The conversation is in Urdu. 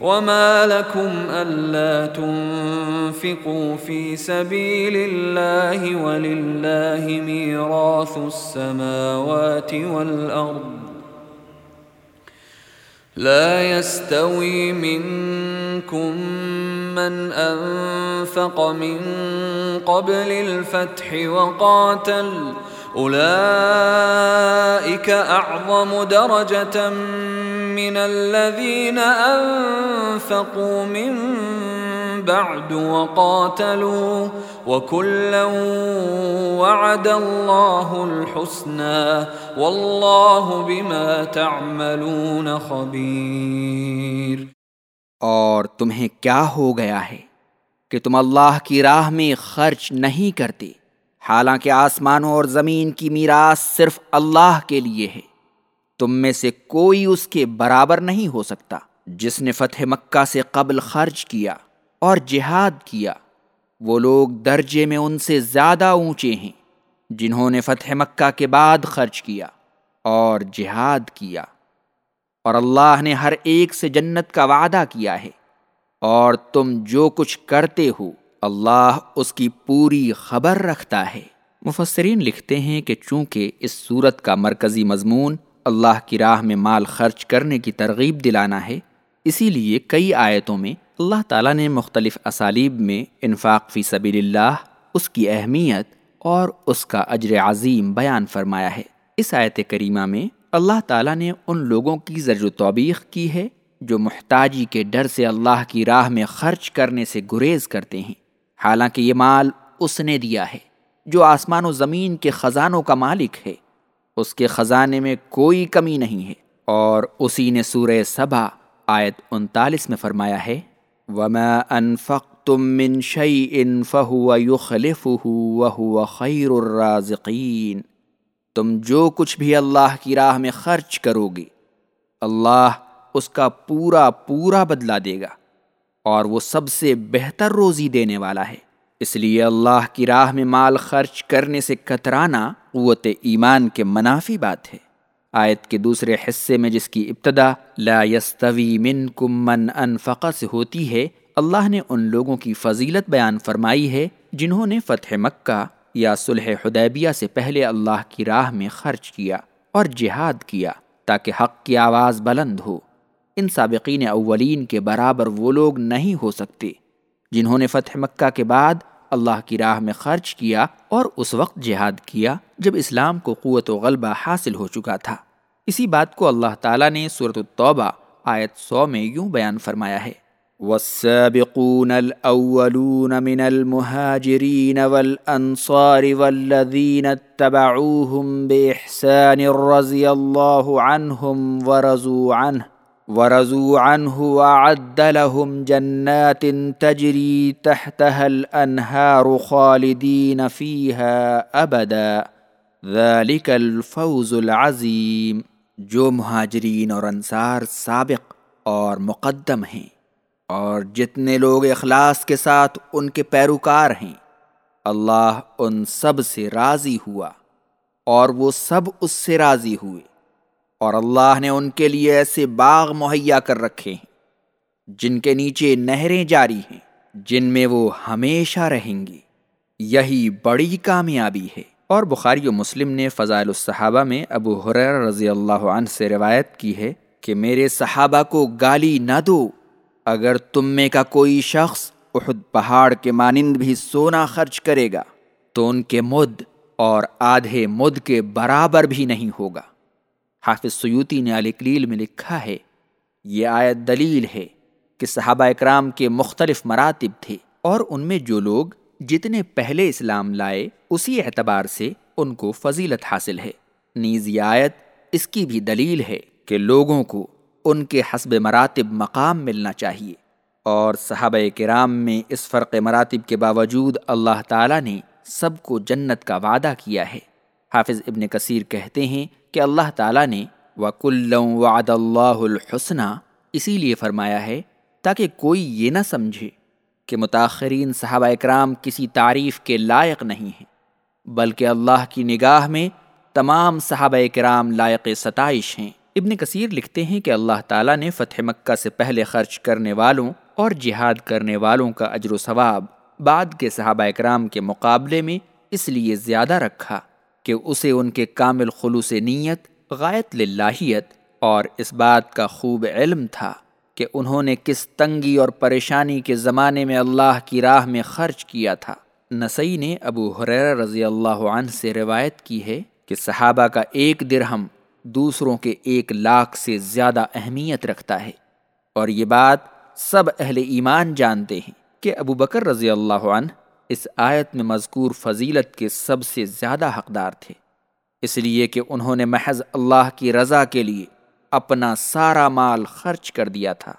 وما لكم ألا تنفقوا في سبيل الله ولله ميراث السماوات والأرض لا يستوي منكم من أنفق من قبل الفتح وقاتل أولئك أعظم درجة من من الذين أنفقوا من بعد وقاتلوا وكلا وعد الله الحسنى والله بما تعملون خبير اور تمہیں کیا ہو گیا ہے کہ تم اللہ کی راہ میں خرچ نہیں کرتے؟ حالانکہ آسمانوں اور زمین کی میراث صرف اللہ کے لیے ہے۔ تم میں سے کوئی اس کے برابر نہیں ہو سکتا جس نے فتح مکہ سے قبل خرچ کیا اور جہاد کیا۔ وہ لوگ درجے میں ان سے زیادہ اونچے ہیں جنہوں نے فتح مکہ کے بعد خرچ کیا اور جہاد کیا۔ اور اللہ نے ہر ایک سے جنت کا وعدہ کیا ہے۔ اور تم جو کچھ کرتے ہو، اللہ اس کی پوری خبر رکھتا ہے۔ مفسرین لکھتے ہیں کہ چونکہ اس صورت کا مرکزی مضمون اللہ کی راہ میں مال خرچ کرنے کی ترغیب دلانا ہے، اسی لیے کئی آیتوں میں اللہ تعالیٰ نے مختلف اسالیب میں انفاق فی سبیل اللہ، اس کی اہمیت اور اس کا اجر عظیم بیان فرمایا ہے۔ اس آیت کریمہ میں اللہ تعالیٰ نے ان لوگوں کی زر و توبیخ کی ہے جو محتاجی کے ڈر سے اللہ کی راہ میں خرچ کرنے سے گریز کرتے ہیں۔ حالانکہ یہ مال اس نے دیا ہے، جو آسمان و زمین کے خزانوں کا مالک ہے۔ اس کے خزانے میں کوئی کمی نہیں ہے۔ اور اسی نے سورہ صبا آیت انتالیس میں فرمایا ہے، وما انفقتم من شيء فهو يخلفه وهو خير الرازقين۔ تم جو کچھ بھی اللہ کی راہ میں خرچ کرو گے، اللہ اس کا پورا پورا بدلہ دے گا اور وہ سب سے بہتر روزی دینے والا ہے۔ اس لیے اللہ کی راہ میں مال خرچ کرنے سے کترانا قوت ایمان کے منافی بات ہے۔ آیت کے دوسرے حصے میں جس کی ابتدا لا يستوی منکم من انفق سے ہوتی ہے، اللہ نے ان لوگوں کی فضیلت بیان فرمائی ہے جنہوں نے فتح مکہ یا صلح حدیبیہ سے پہلے اللہ کی راہ میں خرچ کیا اور جہاد کیا تاکہ حق کی آواز بلند ہو۔ ان سابقین اولین کے برابر وہ لوگ نہیں ہو سکتے۔ جنہوں نے فتح مکہ کے بعد اللہ کی راہ میں خرچ کیا اور اس وقت جہاد کیا جب اسلام کو قوت و غلبہ حاصل ہو چکا تھا۔ اسی بات کو اللہ تعالیٰ نے صورت التوبہ آیت سو میں یوں بیان فرمایا ہے۔ والسابقون الأولون من المهاجرين والأنصار والذين اتبعوهم بإحسان رضي الله عنهم ورضوا عنه ورضوا عنه وعد لهم جنات تجري تحتها الأنهار خالدين فيها أبدا. ذلك الفوز العظيم. جو مہاجرین اور انصار سابق اور مقدم ہیں اور جتنے لوگ اخلاص کے ساتھ ان کے پیروکار ہیں، اللہ ان سب سے راضی ہوا اور وہ سب اس سے راضی ہوئے۔ اور اللہ نے ان کے لیے ایسے باغ مہیا کر رکھے ہیں، جن کے نیچے نہریں جاری ہیں، جن میں وہ ہمیشہ رہیں گی یہی بڑی کامیابی ہے۔ اور بخاری و مسلم نے فضائل الصحابہ میں ابو حریر رضی اللہ عنہ سے روایت کی ہے کہ میرے صحابہ کو گالی نہ دو۔ اگر تم میں کا کوئی شخص احد پہاڑ کے مانند بھی سونا خرچ کرے گا، تو ان کے مد اور آدھے مد کے برابر بھی نہیں ہوگا۔ حافظ سیوتی نے علی کلیل میں لکھا ہے، یہ آیت دلیل ہے کہ صحابہ اکرام کے مختلف مراتب تھے اور ان میں جو لوگ جتنے پہلے اسلام لائے، اسی اعتبار سے ان کو فضیلت حاصل ہے۔ نیز یہ آیت اس کی بھی دلیل ہے کہ لوگوں کو ان کے حسب مراتب مقام ملنا چاہیے اور صحابہ کرام میں اس فرق مراتب کے باوجود اللہ تعالیٰ نے سب کو جنت کا وعدہ کیا ہے۔ حافظ ابن کثیر کہتے ہیں کہ اللہ تعالیٰ نے وکل وعد اللہ الحسنہ اسی لیے فرمایا ہے تاکہ کوئی یہ نہ سمجھے کہ متاثرین صحابہ اکرام کسی تعریف کے لائق نہیں ہیں، بلکہ اللہ کی نگاہ میں تمام صحابہ کرام لائق ستائش ہیں۔ ابن کثیر لکھتے ہیں کہ اللہ تعالیٰ نے فتح مکہ سے پہلے خرچ کرنے والوں اور جہاد کرنے والوں کا اجر و ثواب بعد کے صحابہ اکرام کے مقابلے میں اس لیے زیادہ رکھا۔ کہ اسے ان کے کامل خلوص نیت غائط للہیت اور اس بات کا خوب علم تھا کہ انہوں نے کس تنگی اور پریشانی کے زمانے میں اللہ کی راہ میں خرچ کیا تھا۔ نسئی نے ابو حریر رضی اللہ عنہ سے روایت کی ہے کہ صحابہ کا ایک درہم دوسروں کے ایک لاکھ سے زیادہ اہمیت رکھتا ہے۔ اور یہ بات سب اہل ایمان جانتے ہیں کہ ابو بکر رضی اللہ عنہ اس آیت میں مذکور فضیلت کے سب سے زیادہ حقدار تھے۔ اس لیے کہ انہوں نے محض اللہ کی رضا کے لیے اپنا سارا مال خرچ کر دیا تھا۔